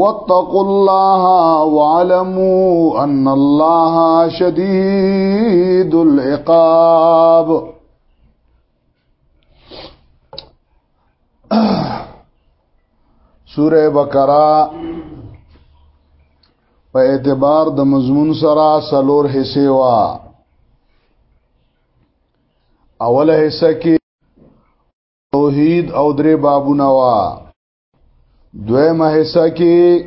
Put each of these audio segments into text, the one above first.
واتقوا الله وعلموا ان الله شديد العقاب سوره بقره په اعتبار د مضمون سره سلور حصے وا اوله حصہ کې توحید او درې بابونه وا دویمه حصہ کې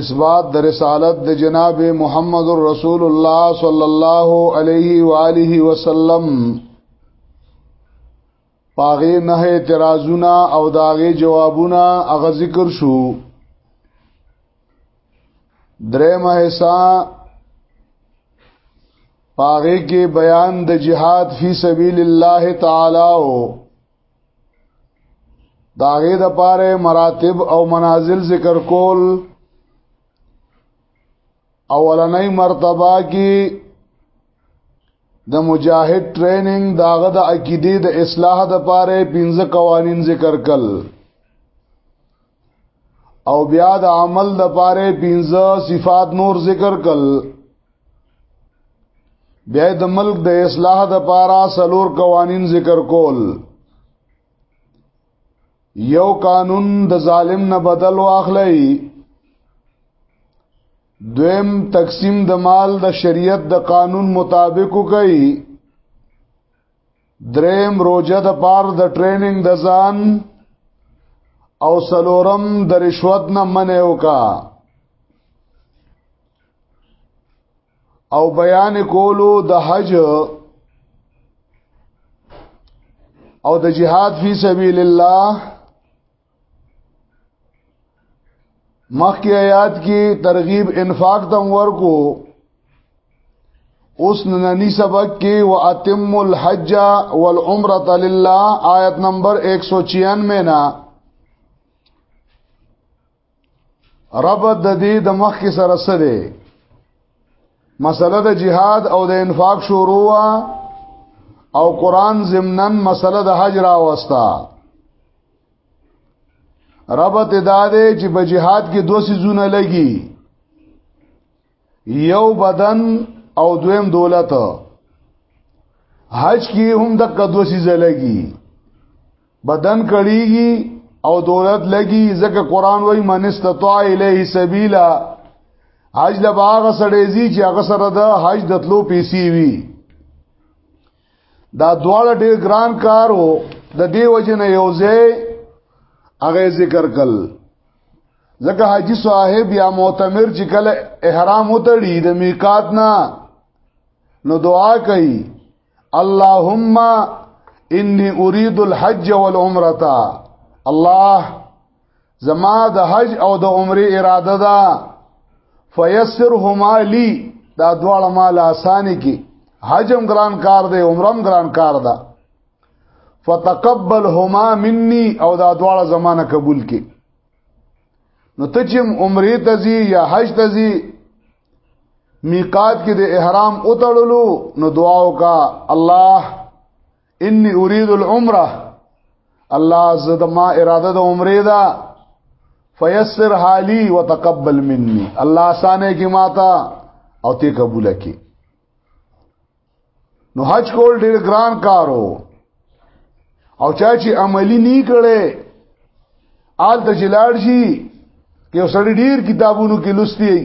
اثبات د رسالت د جناب محمد رسول الله صلی الله علیه و آله وسلم پاغه نه اعتراضونه او داغه جوابونه اغه ذکر شو درېمه حصہ پاغه کې بیان د جهاد فی سبیل الله تعالی او داغه د پاره مراتب او منازل ذکر کول اولنۍ مرتبه کې د مجاهد ټریننګ داغه د عقیده د اصلاح د پاره پنځه قوانین ذکر کړل او بیا د عمل د پاره پنځه صفات نور ذکر کل بیا د ملک د اصلاح د پاره سلور قوانین ذکر کول یو قانون د ظالم نه بدل واخلئ دویم تقسیم د مال د شریعت د قانون مطابق کوي دریم روجه د پار د ټریننګ د ځان او سلورم د رشوت نه منع وکا او بیان کولو د حج او د جهاد فی سبیل الله مخکې آیات کې ترغیب انفاق تم ورکو اوس نننی سبق کې واتم الحج والعمره لله آیت نمبر 196 نه رب د دې د مخ کې سره سره مسله د جهاد او د انفاق شروع او قران ضمنن مسله د حج راوستا ربط دا دی چې په جهاد کې دوه سيزونه لګي یو بدن او دویم دولت حج کې هم د کدو سيزه لګي بدن کړيږي او دولت لګي ځکه قران وایي من استطاع الیه سبیلا حج د باغ سړې زی چې هغه سره د حج د تلو پیسې وي دا دواړه ډیر ګران کار وو د دې وجه نه یو ځای هغه ذکر کړ ځکه حاجی صاحب یا معتمر چې کله احرام وتړي د میقات نه نو دعا کوي اللهم انی اريد الحج والعمره الله زما د حج او د عمره اراده ده فیسرهما لی دا دواړه مال اسانه کی حجم ګران کار دی عمرم ګران کار ده فتقبلهما مني او دا دواړه زمانه قبول کی نو ته چې عمره ته ځي یا حج ته ځي میقات کې د احرام اتړلو نو دعا وکا الله انی اريد العمره الله زد ما اراده د عمره دا فیسر حالی وتقبل مني الله اسانه کی ماتا او ته قبول کی نو حج کول ډیر ګران کارو او چا چې عملی نه کړي آل ته جلاړ شي کې سړی ډیر کتابونو کې لوستي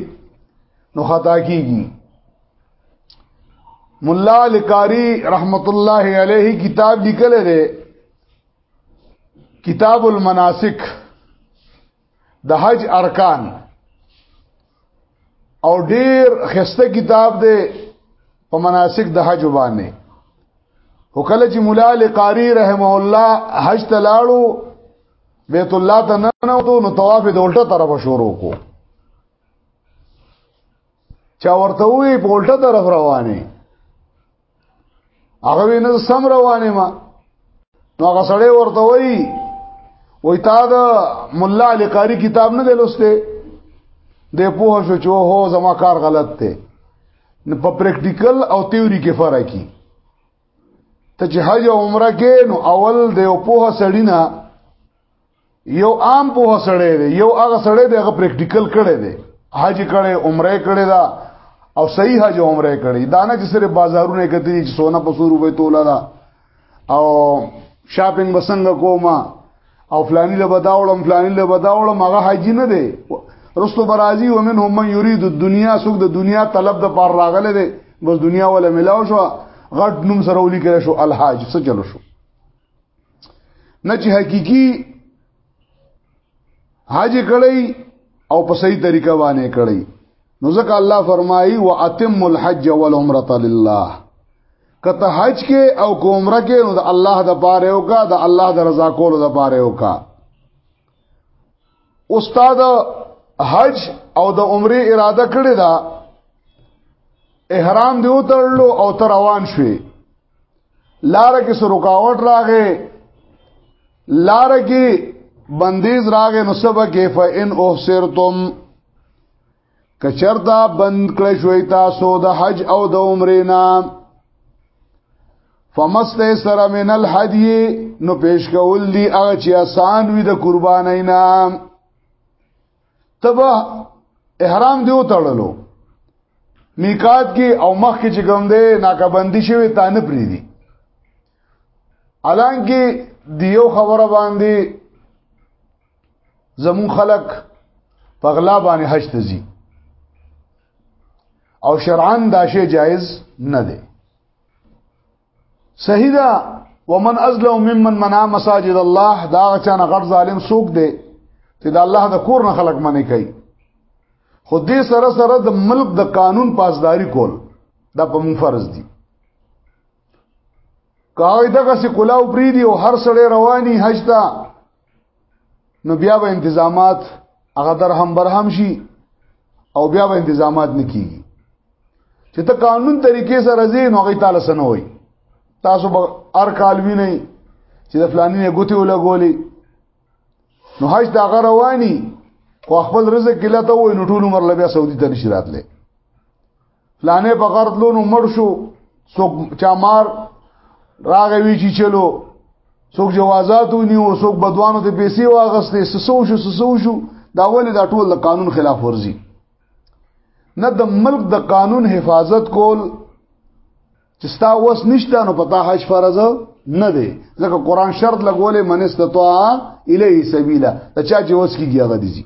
نو خطا کیږي مولا لکاری رحمت الله علیه کتاب لیکل دی کتاب المناسک د حج ارکان او ډیر خسته کتاب دی په مناسک د حج باندې او کله چې مولا لقاری رحمه الله حج ته لاړو بیت الله ته نه نو طواف د الټه طرف شروع کو چا ورته وی په الټه طرف روانه هغه وینې سم روانه ما نو هغه سړی ورته وی وای تا د مولا علی قاری کتاب نه لوسته د پوه شو چې هو زما کار غلط دی په پریکټیکل او تیوري کې فرق کی ته چې حج او عمره کې نو اول د یو پوه سړی نه یو عام په وسړې دی یو هغه سړې دی هغه پریکټیکل کړي دی حج کړي عمره کړي دا او صحیح حج عمره کړي دا نه چې سره بازارونه کتلی چې سونا په 100 روپے تولا دا او شاپینګ بسنګ کوما او فلانی له بداولم فلانی له بداولم هغه حج نه دی رستو برازي ومنهم من يريد الدنيا سوق د دنیا طلب د پار راغله دی بس دنیا ولا ملاو شو غټ نوم سره ولي کړ شو الحاج څه چلو شو نه چې حقيقي حج کړی او په صحیح طریقه باندې کړی نو ځکه الله فرمایي واتم الحج والعمره لله کته حج کې او عمره کې نو د الله د پاره او کا د الله د رضا کولو د پاره او کا استاد حج او د عمره اراده کړی دا احرام دی وتړلو او تر روان شوی لار کې سرکاوټ راغې لار کې بندیز راغې نو سبا کې فإن احسرتم کچرتا بند کړی شوي تاسو د حج او د عمرې نه فمست سره من الحدی نو پیش کول دی هغه چې آسان وي د قربانای نه تبا احرام دیو تړلو میقات کې او مخ کې چې کوم دی ناکبندي شوی تا نه پری دي الان کې دیو خبره باندې زمون خلق پغلا باندې حج تزي او شرعاً دا شی جایز نه دی صحیح ده ومن ازلم ممن منع مساجد الله دا چانه غټ ظالم سوق دی چې د الله د کور نه خلق منی کوي خو دې سره سره د ملک د قانون پاسداری کول دا په مون فرض دي کاوی دغه سکولاو پری دی او هر سړی رواني حج ته نو بیا به انتظامات هغه درهم برهم شي او بیا به انتظامات نکېږي چې ته قانون طریقې سره ځې نو هغه تعالی سره وای تاسو به هر کال وینئ چې د فلانی نه ګوتې ولګولې نو حج دا غ رواني خو خپل رزق کله ته وای نو ټول عمر لبیا سعودي ته نشی راتله پلانې په غرتلو نو مړ شو څوک چامار راغوي چې چلو څوک جوازات ونیو څوک بدوانو ته پیسې واغستې سسو شو سسو شو دا ولې دا ټول د قانون خلاف ورزي نه د ملک د قانون حفاظت کول چې ستا وس نشته نو پتا حج فرض نه دی ځکه قران شرط لګولې من استطاع الیه سبیلا ته چا چې وس کیږي هغه دي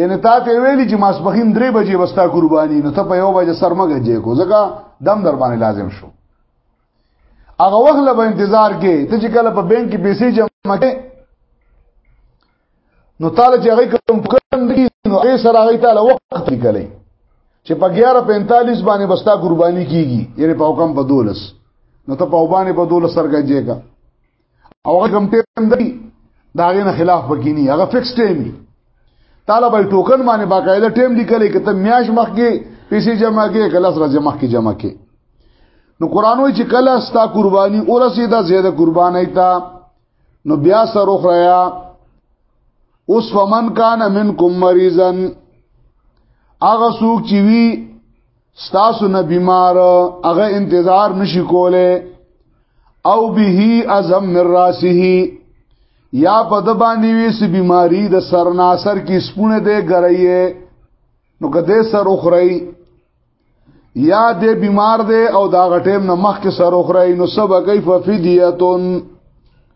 یعنی تا ته ویلی چې ماسپخین 3 بجې وستا قرباني نو ته په یو بجې سرمګه جې کو ځکه دم در باندې لازم شو هغه وخت له انتظار کې ته چې کله په بانک کې پیسې جمع کې نو تعالی چې هغه کوم کړم دي نو هغه سره هغه تعالی وخت لیکلې چې په 11:45 باندې بستا قرباني کیږي یعنی په حکم په دولس نو ته په وبانه په دولس سرګه جېګا او هغه کم ټیم دی دا غینه خلاف بګینی هغه فکس ټیم دی طالب ټوکن باندې باقاعده ټیم لیکلې کته میاش مخ کې پیسې جمع کې کلاس را جمع کې جمع کې نو قران وی چې کله ستا قرباني اورسي دا زیاده قرباني تا نو بیا سره خریا اوس فمن کان منکم مریضن اغه سوق چې وی ستاسو نه بیمار هغه انتظار نشي کوله او به ازم من راسه یا په د باندې ویس بیماری د سرناسر کې سپونه دی ګرایې نو کده سر اخري یا دې بیمار دی او دا غټیم نه مخ کې سر اخري نو سبا کوي ففدیتون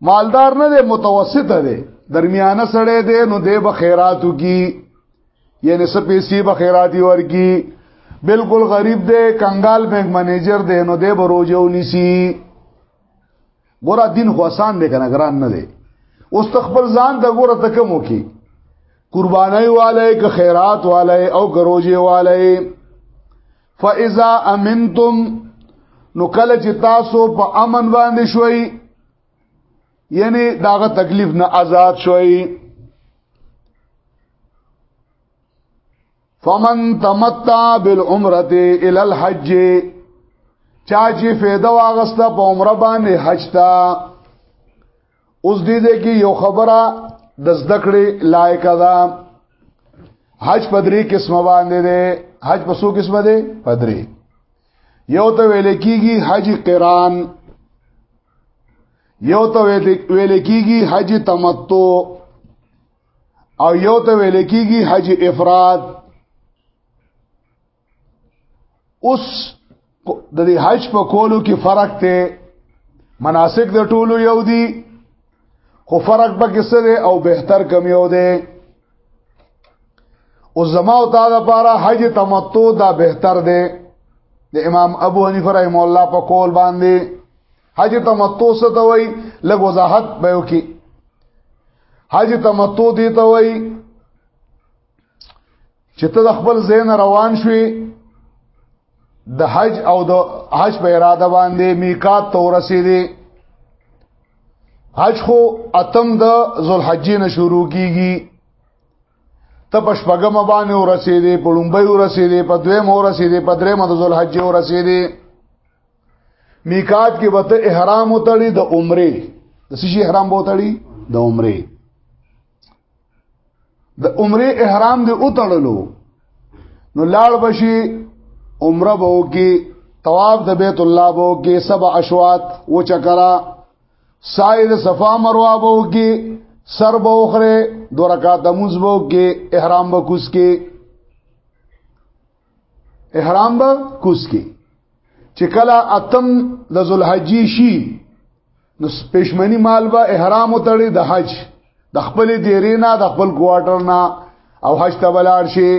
مالدار نه دی متوسط دی درمیانه سړی دی نو دی به خیراتو کی یعنی سپیسی به خیراتی ورکی بالکل غریب دی کنګال بینک منیجر دی نو دی به روزه ونیسی ګورا دین خو آسان دی کنه ګران نه دی اوس تخبر ځان د ګوره ته کوم کی قربانای والے که خیرات والے او که روزه والے فاذا امنتم نو کله چې تاسو په امن باندې شوي یعنی داغه تکلیف نه آزاد شوي فمن تمتع بالعمره الى الحج چا چې فایده واغسته په عمره باندې حج ته اوس دې دې کې یو خبره د زده کړې لایق ده حج پدری قسمه باندې ده حج په څو قسمه ده پدری یو ته ویل کیږي حج قران یو ته ویل کیږي حج تمتع او یو ته ویل کیږي حج افراد اوس د دې حج په کولو کې فرق ته مناسک د ټولو یو دی خو فرق به کې سره او بهتر کم یو دی او زما او تا د پاره حج تمتع دا بهتر دی د امام ابو حنیفه رحم الله په کول باندې حج تمتع څه ته وای لږ وضاحت به وکي حج تمتع دی ته وای چې ته د خپل زین روان شوې د حج او د حج په اراده باندې میقات ته ورسېدې حج خو اتم د ذوالحجې نه شروع کیږي ته په شپږم باندې ورسېدې په لومبۍ ورسېدې په دویم ورسېدې په دریم د ذوالحجې ورسېدې میقات کې به ته احرام وتړي د عمره د سشي احرام به وتړي د عمره د عمره احرام دې اوتړلو نو لاړ بشي عمره به وکي طواف د بیت الله به وکي سبع اشواط و چکرا ساید صفا مروه به وکي سر به وخره دو رکعات موز به وکي احرام به کوس کې احرام به کوس کې چې کله اتم د ذوالحجې شي نو پښمنی مال به احرام وتړي د حج د خپل دیرې نه د خپل کوارټر نه او حج ته بلار شي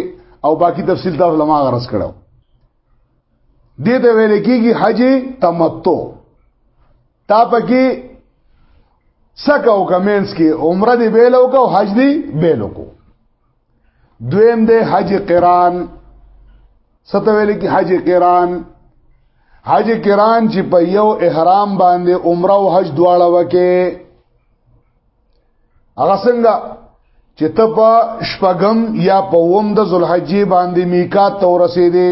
او باقی تفصیل ته علما غرس کړو دې ته ویل کېږي حج تمتع تا پکې سکه او کمنس کې عمره دی بیلو کو حج دی بیلو کو دویم دی حج قران ستویل کی حج قران حج قران چې په یو احرام باندې عمره او حج دواړه وکې هغه څنګه چې ته په شپږم یا په وم د ذوالحجې باندې میقات ته ورسېدې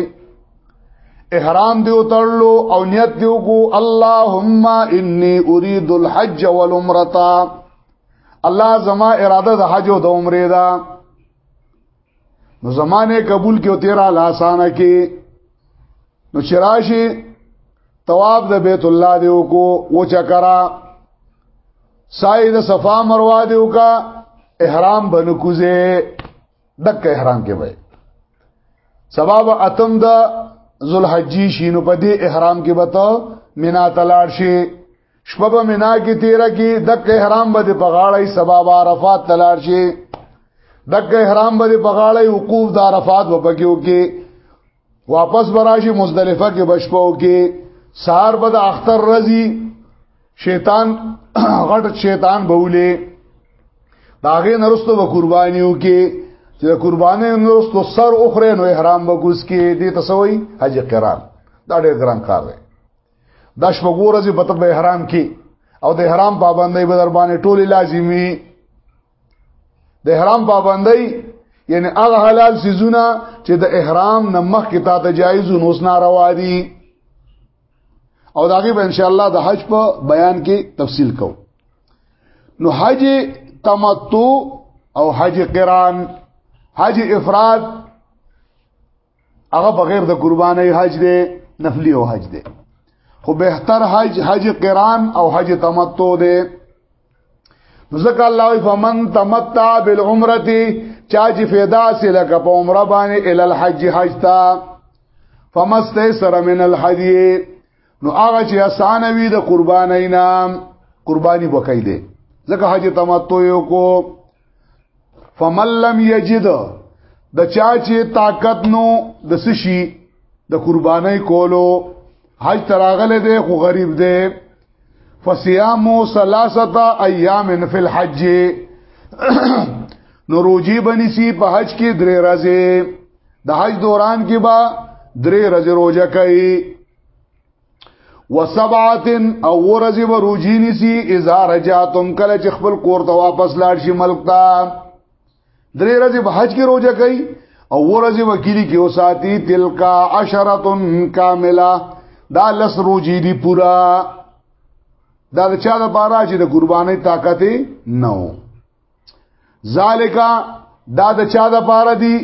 احرام دی وتړلو او نیت دی وکړو اللهم انی اريد الحج والعمره الله زما اراده د حج او د عمره ده نو زمانه قبول کې او تیرا لاسانه کې نو چراشي تواب د بیت الله دی وکو و چکرا سای د صفا مروه دی وکا احرام بنو کوزه دک احرام کې وای سبب اتم د ذوالحجې شینو په دې احرام کې بتاو مینا تلاړ شي شپه په مینا کې تیر کی دک احرام به په غاړه سبا عرفات تلار شي دک احرام به په غاړه وقوف د عرفات وبکیو کې واپس براشي مزدلفه کې بشپو کې سار به د اختر رضی شیطان غټ شیطان بوله داغه نرستو به قربانیو کې چې قربانې نرستو سر اخره نو احرام به کوس کې دې تسوي حج قران دا ډېر ګران کار دی دا شپږو ورځې په تب احرام کې او د احرام پابندۍ به در باندې ټول لازمی د احرام پابندۍ یعنی هغه حلال سيزونه چې د احرام نه مخکې تا ته جایز او نوس ناروا دي او داغه به ان شاء الله د حج په بیان کې تفصیل کو نو حج تمتع او حج قران حج افراد هغه بغیر د قرباني حج دی نفلی او حج دی خو بهتر حج حج قران او حج تمتع دی ذکر الله فمن تمتع بالعمره چا چې فدا سره لکه په عمره باندې ال الحج حج تا فمستيسر من الحدي نو هغه چې اسانه وي د قربانای نام قرباني وکړي دي ځکه حج تمتع یو کو فمن لم یجد د چا چې طاقت نو د سشي د قربانای کولو حج تراغله دی خو غریب دی فصيام ثلاثه ايام في الحج نو روجي بني سي په حج کې درې ورځې د حج دوران کې با درې ورځې روزه کوي وسبعات او ورځي به روجي نسی اذا رجعتم کله چې خپل کور ته واپس لاړ شي ملک ته درې ورځې به حج کې روزه کوي او ورځې وکیلی کې اوساتی تلکا عشرتن کاملا دا لس روجي دی پورا دا چا د پاره چې د قرباني طاقت نه ذالک دا د چا د پاره دی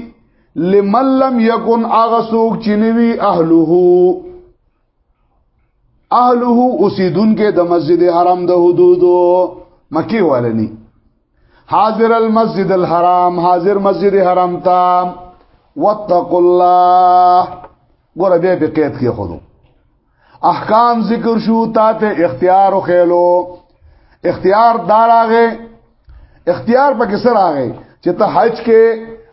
لمن لم یکن اغه سوق چنوي اهله اهله اوسیدون کې د مسجد حرام د حدودو مکی والنی حاضر المسجد الحرام حاضر مسجد حرام تا واتقوا الله ګور به په قید کې خودو احکام ذکر شو تا ته اختیار او خېلو اختیار داراغه اختیار پکې سره راغی چې ته حج کې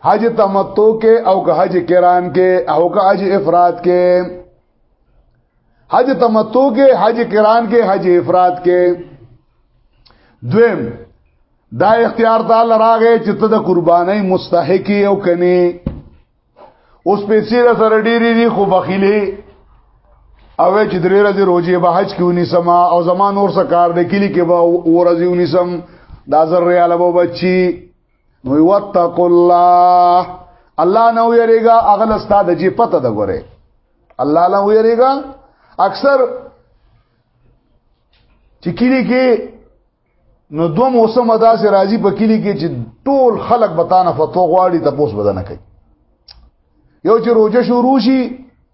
حج تمتع کې او که حج کران کې او که حج افراد کې حج تمتع کې حج کران کې حج افراد کې دویم دا اختیار تعالی راغې چې ته د قربانۍ مستحقي او کني اوس پیسې را سره ډېری دي خو بخیلې او چې درې ورځې روزي به حج کې ونی سما او زمان نور څه کار د کلی کې به ورځې ونی سم دا زر ریاله به بچي نو وتق الله الله نو یریګا اغل استاد جی پته د غره الله له یریګا اکثر چې کلی کې نو دو موسم ادا سي راځي په کلی کې چې ټول خلک بتانه فتو غواړي ته پوس بدنه کوي یو چې روزه شروع شي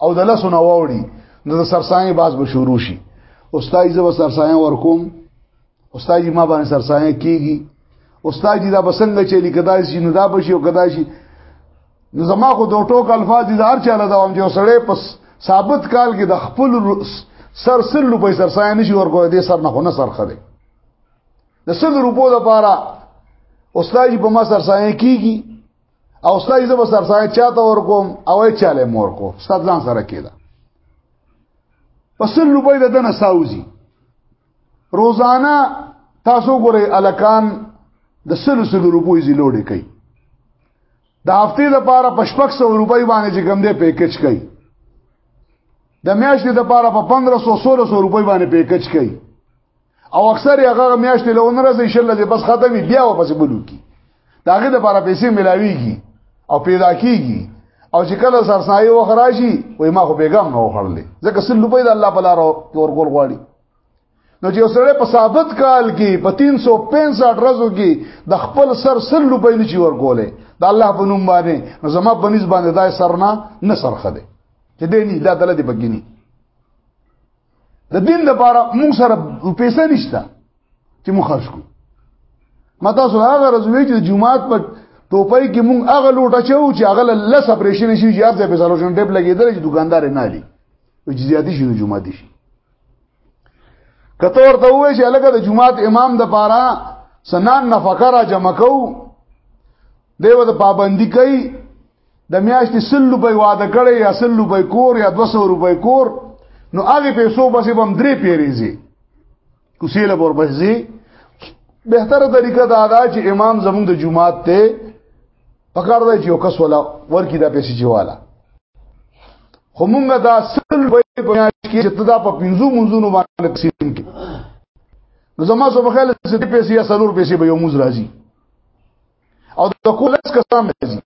او د لاسو نه ووري نو د سرسایې باز به شروع شي استاد زو سرسایې ورکوم استاد ما باندې سرسایې کیږي استاد دا بسنګ چې لیکدای شي نو دا بشي او کدای شي نو زما خو دوه ټوک الفاظ دي هر چاله دا هم جو سړې پس ثابت کال کې د خپل سر سر لوبې سر سای نشي ورکو دې سر نه خو نه سر خده د سل روپو د پاره استاد په ما سر سای کیږي او استاد زه به سر سای چاته ورکوم او یې چاله مور کو استاد ځان سره کېده پس لوبې د دنه ساوزي روزانه تاسو ګورئ الکان د سلو سلو روپوي زی لوډې کوي د هفته لپاره په شپږ سو روپۍ باندې چې کم دی پیکج کوي د میاشتې لپاره په 1500 1600 روپۍ باندې پیکج کوي او اکثر هغه میاشتې له اونرزه شل دې بس ختمي بیا واپس بلو کی داغه د پاره پیسې ملاويږي او پیدا کیږي او چې کله سرسایي وخت راشي وای ما خو بیګم نه وخړلې ځکه سل روپۍ د الله په لار تور ګول غواړي نو چې سره په ثابت کال کې په 365 ورځو کې د خپل سر سل روپۍ نشي ورکولې د الله په نوم باندې نو زما په نسبت باندې دای سرنا نه سرخه دي چې دې نه دا دلته بګینی د دین لپاره موږ سره پیسې نشته چې موږ خرج کو ما تاسو هغه رزوی چې جمعات په ټوپۍ کې موږ هغه لوټه چو چې هغه لس اپریشن شي چې هغه په سالوشن ټیپ لګیدل چې دکاندار نه لري او چې زیاتی شي نو جمعه دي شي کته ورته وای چې الګه د جمعات امام د پاره سنان نفقه را جمع کو دیو د پابندی کوي د میاشتې سل روپۍ واده کړي یا سل روپۍ کور یا 200 روپۍ کور نو هغه پیسو پسې بم درې پیریزي کوسیله بور پسې بهتره طریقه دا ده چې امام زموږ د جمعات ته پکړ دی چې وکس ولا ورکی دا پیسې جواله خو مونږه دا سل روپۍ په میاشت کې چې دا په 50 منځونو باندې تقسیم کړي نو زما سو په خیال چې پیسې یا سلور پیسې به یو موز راځي او د کول اس کسان راځي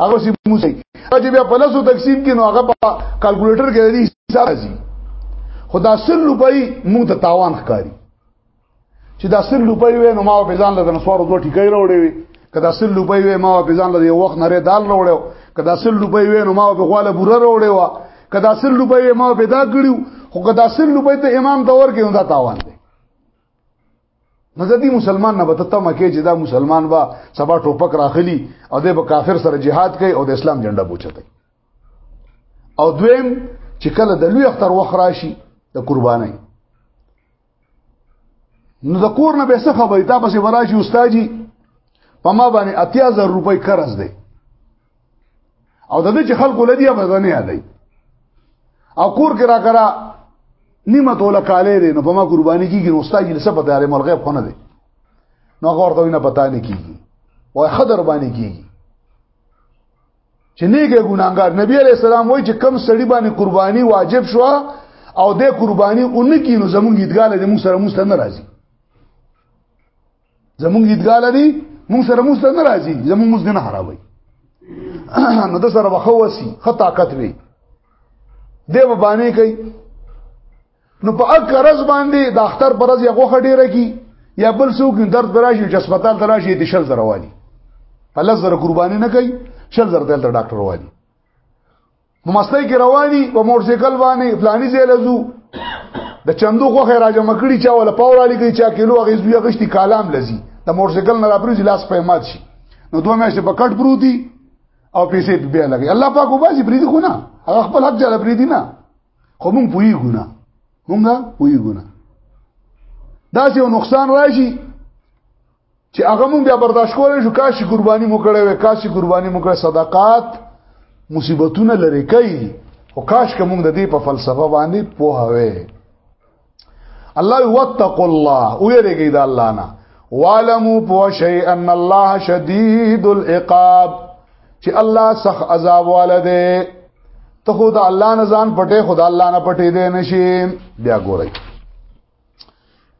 هغه سی موسی چې بیا په لاسو تقسیم کینو هغه په کیلکولیټر کې دی حساب راځي خدا سل روپۍ موږ ته تاوان ښکاری چې دا سل روپۍ وې نو ما په ځان له نسوارو دوه ټیکې راوړې وي کدا سل روپۍ وې ما په ځان له یو وخت نری دال راوړې کدا سل روپۍ وې نو ما په خواله بوره راوړې و کدا سل روپۍ ما پیدا کړیو خو کدا سل روپۍ ته امام دور کې نو دا تاوان دی نو د دې مسلمان نه وته تمه کې چې دا مسلمان با سبا ټوپک راخلی او د کافر سره jihad کوي او د اسلام جنډه بوچته او دویم چې کله د لوی اختر وخت راشي د قربانای نو د کور نه به څه خبرې تا پسې وراشي استاد جی په ما باندې اتیا زر روپۍ قرض دی او د دې چې خلکو لدی به نه یادای او کور کې را کرا نیمه توله کالې دي نو په ما قرباني کیږي نو استاد یې سبا دارې مل غیب خونه دي نو هغه ورته نه پتا نه کیږي وای خدر باندې کیږي چې نیګه ګناګار نبی عليه السلام وای چې کم سړی باندې قرباني واجب شو او د قرباني اونکی نو زمونږ ایدګاله د موږ سره موږ نه راځي زمونږ دیدګا لري مونږ سره موږ نه راځي زمونږ موږ نه حراموي نو د سره وخوسي خطا کت وي دی به باندې کوي نو په اکرز باندې د اختر پرز یو غوخه ډیره کی یا بل څوک درد براشي چې هسپتال ته راشي د شل زره والی په لزر قرباني نه کوي شل زره ته ډاکټر والی مستۍ کې رواني په موټرسایکل باندې فلاني ځای لزو د چندو خو خیر راځم کړي چا ولا پاور علی کوي چا کیلو هغه زوی غشتي کالام لذي د موټرسایکل نه راپري لاس په مات شي نو دوه مې په کټ پروتي او پیسې په بیا لګي الله پاک وباسي پریدي خو نه هغه خپل حق جره پریدي نه خو مونږ پوي ګونه مونږه پوي ګونه دا چې نقصان راشي چې هغه مونږ بیا برداشت کولای شو کاشي قرباني مو کړې وې کاشي قرباني مو کړې صدقات مصیبتونه لري کوي او کاش که مونږ د دې په فلسفه باندې پوه وې الله وتقوا الله او یریږي د الله نه والمو پوه شي ان الله شدید العقاب چې الله سخ عذاب والده ته خود الله نه ځان پټه خدا الله نه پټه دې نشي بیا ګورئ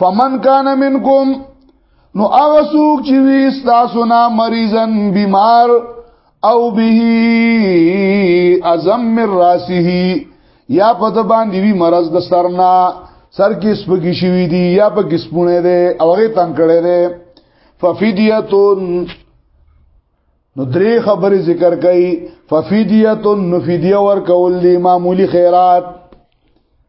فمن کان منکم نو هغه څوک چې وي تاسو نه مریضن بیمار او به ازم من راسه یا په د باندې وی مرز د سرنا سر کې سپګی شوی دی یا په کې سپونه دی او هغه تنگ کړي دی ففدیتون نو درې خبرې ذکر کړي ففدیتون نفدیه ور کول دی معمولی خیرات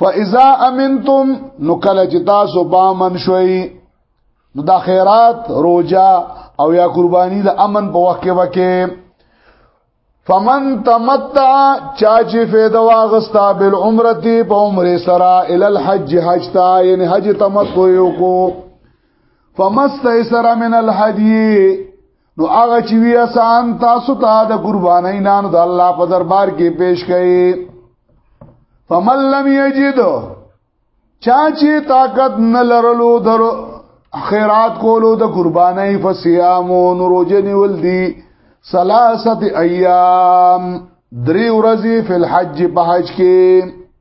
فاذا امنتم نو کله چې تاسو با من شوي نو دا خیرات روجا او یا قربانی د امن په وخت کې وکې فمن تمتع چا چې فیدا واغستا بالعمرتی په عمره سره ال الحج حج تا یعنی حج تمتع یو کو فمستیسر من الحدی نو هغه چې وی آسان تاسو ته د قربانای نان د الله په دربار کې پیش کړي فمن لم یجد چا چې طاقت نه لرلو در خیرات کولو د قربانای فصيام او روزنی ول دي ثلاثه ایام درې ورځې فل حج په حج کې